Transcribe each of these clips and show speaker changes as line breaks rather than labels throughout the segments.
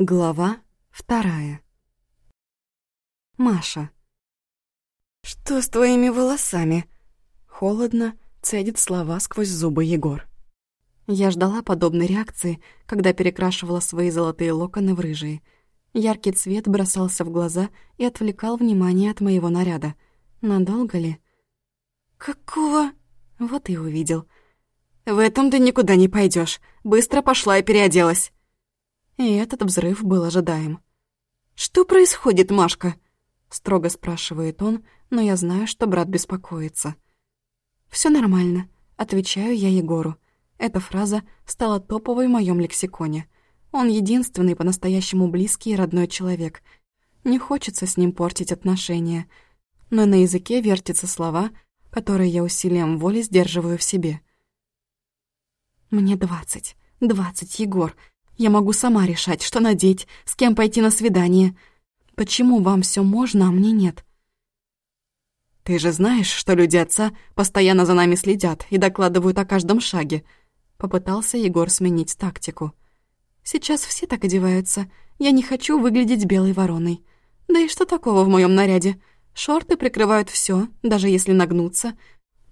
Глава вторая. Маша. «Что с твоими волосами?» Холодно цедит слова сквозь зубы Егор. Я ждала подобной реакции, когда перекрашивала свои золотые локоны в рыжие. Яркий цвет бросался в глаза и отвлекал внимание от моего наряда. Надолго ли? «Какого?» Вот и увидел. «В этом ты никуда не пойдешь. Быстро пошла и переоделась». И этот взрыв был ожидаем. «Что происходит, Машка?» Строго спрашивает он, но я знаю, что брат беспокоится. Все нормально», — отвечаю я Егору. Эта фраза стала топовой в моем лексиконе. Он единственный по-настоящему близкий и родной человек. Не хочется с ним портить отношения. Но на языке вертятся слова, которые я усилием воли сдерживаю в себе. «Мне двадцать. Двадцать, Егор. Я могу сама решать, что надеть, с кем пойти на свидание. Почему вам все можно, а мне нет?»
«Ты же знаешь, что люди отца постоянно за нами следят и докладывают о каждом шаге», Попытался Егор сменить тактику.
«Сейчас все так одеваются. Я не хочу выглядеть белой вороной. Да и что такого в моем наряде? Шорты прикрывают все, даже если нагнуться.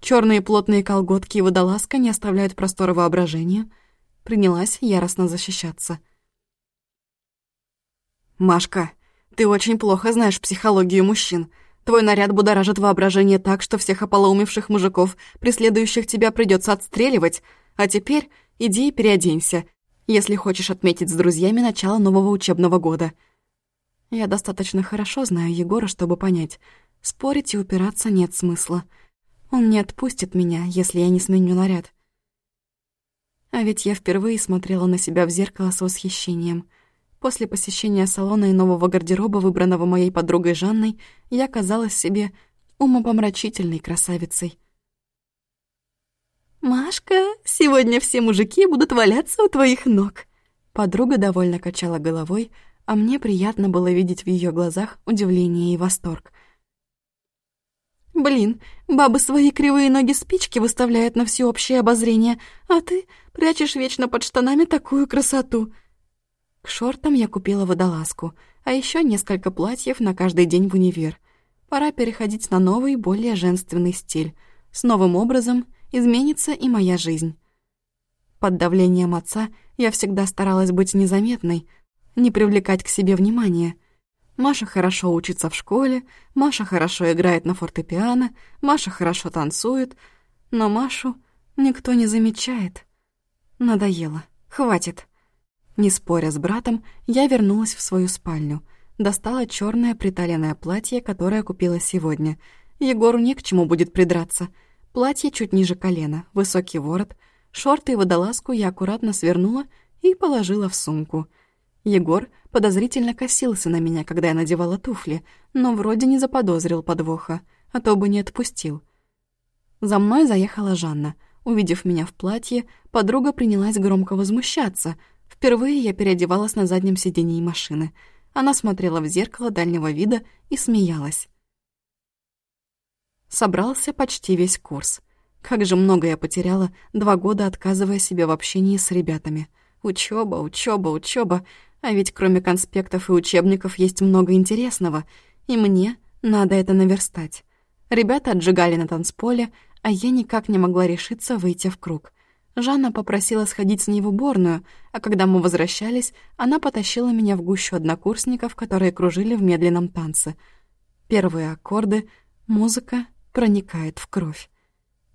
Черные плотные колготки и водолазка не оставляют простора воображению». Принялась яростно защищаться.
«Машка, ты очень плохо знаешь психологию мужчин. Твой наряд будоражит воображение так, что всех ополоумевших мужиков, преследующих тебя, придется отстреливать, а теперь иди и переоденься, если хочешь отметить с друзьями начало нового учебного года».
Я достаточно хорошо знаю Егора, чтобы понять, спорить и упираться нет смысла. Он не отпустит меня, если я не сменю наряд. А ведь я впервые смотрела на себя в зеркало с восхищением. После посещения салона и нового гардероба, выбранного моей подругой Жанной, я казалась себе умопомрачительной красавицей. «Машка, сегодня все мужики будут валяться у твоих ног». Подруга довольно качала головой, а мне приятно было видеть в ее глазах удивление и восторг. «Блин, бабы свои кривые ноги спички выставляют на всеобщее обозрение, а ты прячешь вечно под штанами такую красоту». К шортам я купила водолазку, а еще несколько платьев на каждый день в универ. Пора переходить на новый, более женственный стиль, с новым образом изменится и моя жизнь. Под давлением отца я всегда старалась быть незаметной, не привлекать к себе внимания. Маша хорошо учится в школе, Маша хорошо играет на фортепиано, Маша хорошо танцует, но Машу никто не замечает. Надоело. Хватит. Не споря с братом, я вернулась в свою спальню. Достала черное приталенное платье, которое купила сегодня. Егору не к чему будет придраться — Платье чуть ниже колена, высокий ворот, шорты и водолазку я аккуратно свернула и положила в сумку. Егор подозрительно косился на меня, когда я надевала туфли, но вроде не заподозрил подвоха, а то бы не отпустил. За мной заехала Жанна. Увидев меня в платье, подруга принялась громко возмущаться. Впервые я переодевалась на заднем сидении машины. Она смотрела в зеркало дальнего вида и смеялась собрался почти весь курс. Как же много я потеряла, два года отказывая себе в общении с ребятами. Учеба, учеба, учеба. А ведь кроме конспектов и учебников есть много интересного, и мне надо это наверстать. Ребята отжигали на танцполе, а я никак не могла решиться выйти в круг. Жанна попросила сходить с ней в уборную, а когда мы возвращались, она потащила меня в гущу однокурсников, которые кружили в медленном танце. Первые аккорды, музыка, проникает в кровь.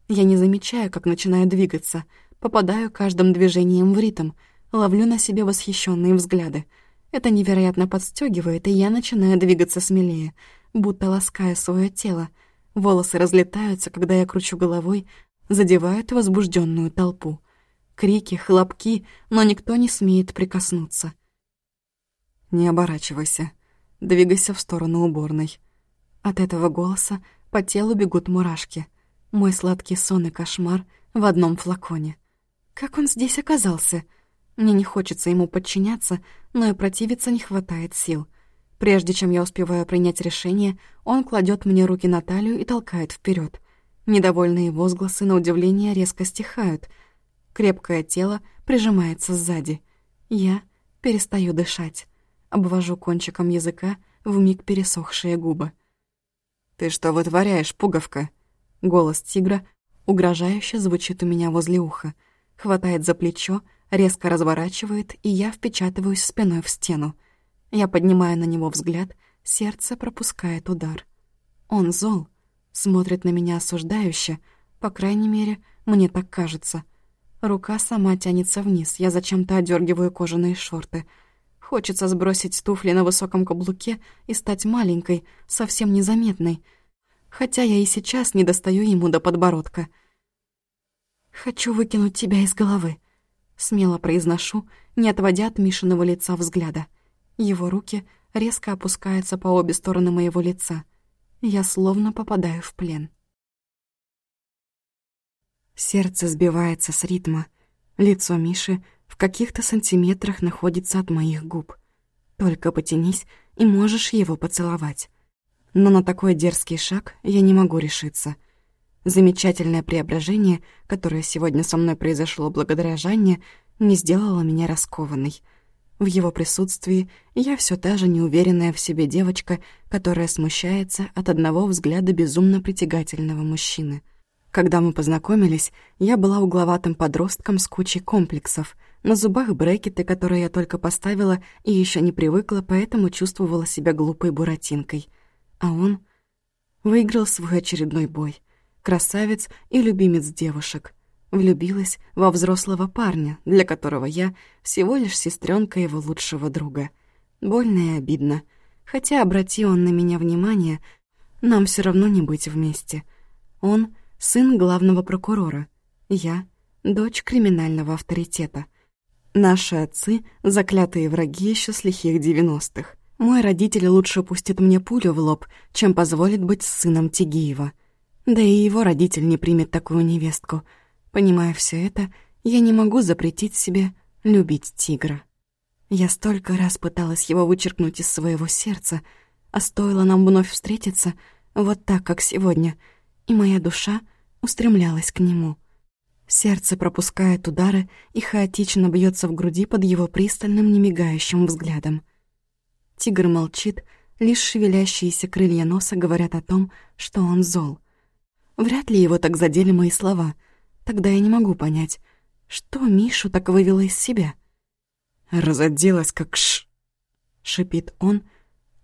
Я не замечаю, как начинаю двигаться, попадаю каждым движением в ритм, ловлю на себе восхищенные взгляды. Это невероятно подстегивает, и я начинаю двигаться смелее, будто лаская свое тело. Волосы разлетаются, когда я кручу головой, задевают возбужденную толпу. Крики, хлопки, но никто не смеет прикоснуться.
«Не оборачивайся. Двигайся в сторону уборной».
От этого голоса по телу бегут мурашки. Мой сладкий сон и кошмар в одном флаконе. Как он здесь оказался? Мне не хочется ему подчиняться, но и противиться не хватает сил. Прежде чем я успеваю принять решение, он кладет мне руки на талию и толкает вперед. Недовольные возгласы, на удивление, резко стихают. Крепкое тело прижимается сзади. Я перестаю дышать.
обвожу кончиком языка вмиг пересохшие губы. «Ты что вытворяешь, пуговка?» Голос тигра угрожающе звучит у меня возле уха. Хватает за плечо, резко разворачивает, и я впечатываюсь спиной в стену. Я поднимаю на него взгляд, сердце пропускает удар. Он зол, смотрит на меня осуждающе, по крайней мере, мне так кажется. Рука сама тянется вниз, я зачем-то одергиваю кожаные шорты. Хочется сбросить туфли на высоком каблуке и стать маленькой, совсем незаметной. Хотя я и сейчас не достаю ему до подбородка. «Хочу выкинуть тебя из головы», — смело произношу, не отводя от Мишиного лица взгляда. Его руки резко опускаются по обе стороны моего лица. Я словно попадаю в плен. Сердце сбивается с ритма. Лицо Миши в каких-то сантиметрах находится от моих губ. Только потянись, и можешь его поцеловать. Но на такой дерзкий шаг я не могу решиться. Замечательное преображение, которое сегодня со мной произошло благодаря Жанне, не сделало меня раскованной. В его присутствии я все та же неуверенная в себе девочка, которая смущается от одного взгляда безумно притягательного мужчины — когда мы познакомились, я была угловатым подростком с кучей комплексов. На зубах брекеты, которые я только поставила и еще не привыкла, поэтому чувствовала себя глупой буратинкой. А он выиграл свой очередной бой. Красавец и любимец девушек. Влюбилась во взрослого парня, для которого я всего лишь сестренка его лучшего друга. Больно и обидно. Хотя, обрати он на меня внимание, нам все равно не быть вместе. Он — сын главного прокурора. Я — дочь криминального авторитета. Наши отцы — заклятые враги еще с лихих девяностых. Мой родитель лучше пустит мне пулю в лоб, чем позволит быть сыном Тигиева. Да и его родитель не примет такую невестку. Понимая все это, я не могу запретить себе любить тигра. Я столько раз пыталась его вычеркнуть из своего сердца, а стоило нам вновь встретиться, вот так, как сегодня — и моя душа устремлялась к нему. Сердце пропускает удары и хаотично бьется в груди под его пристальным, немигающим взглядом. Тигр молчит, лишь шевелящиеся крылья носа говорят о том, что он зол. Вряд ли его так задели мои слова. Тогда я не могу понять, что Мишу так вывело из себя. «Разоделась, как ш...» — шипит он,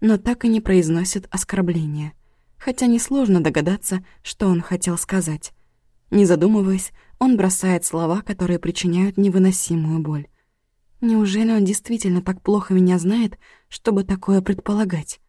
но так и не произносит оскорбления — хотя несложно догадаться, что он хотел сказать. Не задумываясь, он бросает слова, которые причиняют невыносимую боль. Неужели он действительно так плохо меня знает, чтобы такое предполагать?